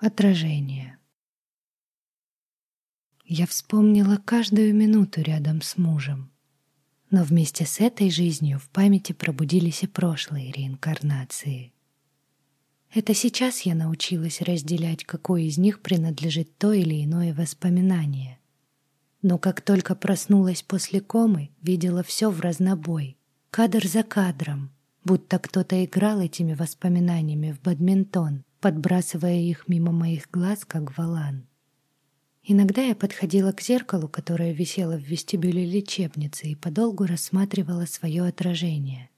Отражение. Я вспомнила каждую минуту рядом с мужем. Но вместе с этой жизнью в памяти пробудились и прошлые реинкарнации. Это сейчас я научилась разделять, какое из них принадлежит то или иное воспоминание. Но как только проснулась после комы, видела все в разнобой, кадр за кадром, будто кто-то играл этими воспоминаниями в бадминтон, подбрасывая их мимо моих глаз, как валан. Иногда я подходила к зеркалу, которое висело в вестибюле лечебницы, и подолгу рассматривала свое отражение.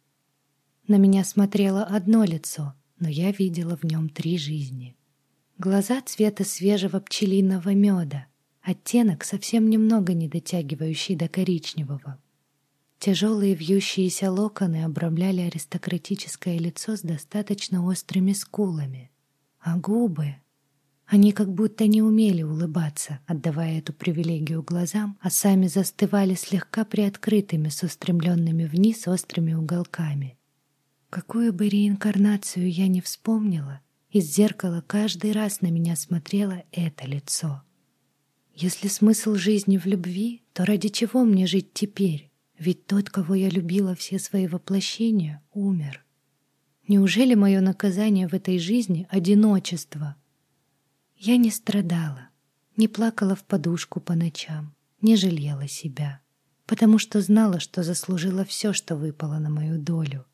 На меня смотрело одно лицо, но я видела в нем три жизни. Глаза цвета свежего пчелиного меда, оттенок совсем немного не дотягивающий до коричневого. Тяжелые вьющиеся локоны обрамляли аристократическое лицо с достаточно острыми скулами — а губы... Они как будто не умели улыбаться, отдавая эту привилегию глазам, а сами застывали слегка приоткрытыми с устремленными вниз острыми уголками. Какую бы реинкарнацию я не вспомнила, из зеркала каждый раз на меня смотрело это лицо. Если смысл жизни в любви, то ради чего мне жить теперь? Ведь тот, кого я любила все свои воплощения, умер. Неужели мое наказание в этой жизни — одиночество? Я не страдала, не плакала в подушку по ночам, не жалела себя, потому что знала, что заслужила все, что выпало на мою долю.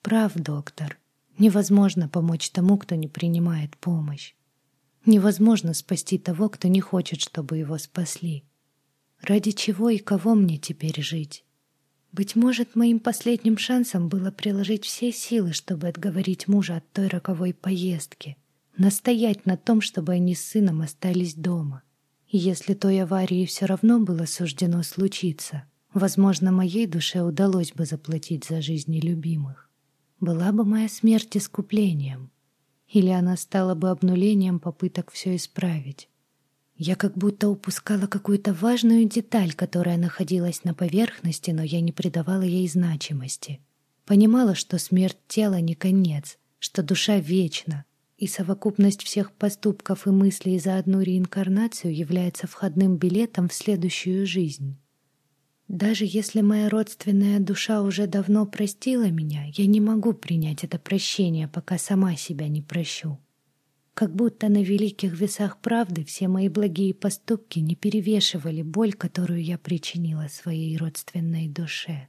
Прав, доктор, невозможно помочь тому, кто не принимает помощь. Невозможно спасти того, кто не хочет, чтобы его спасли. Ради чего и кого мне теперь жить? Быть может, моим последним шансом было приложить все силы, чтобы отговорить мужа от той роковой поездки, настоять на том, чтобы они с сыном остались дома. И если той аварии все равно было суждено случиться, возможно, моей душе удалось бы заплатить за жизни любимых. Была бы моя смерть искуплением, или она стала бы обнулением попыток все исправить. Я как будто упускала какую-то важную деталь, которая находилась на поверхности, но я не придавала ей значимости. Понимала, что смерть тела не конец, что душа вечна, и совокупность всех поступков и мыслей за одну реинкарнацию является входным билетом в следующую жизнь. Даже если моя родственная душа уже давно простила меня, я не могу принять это прощение, пока сама себя не прощу. Как будто на великих весах правды все мои благие поступки не перевешивали боль, которую я причинила своей родственной душе.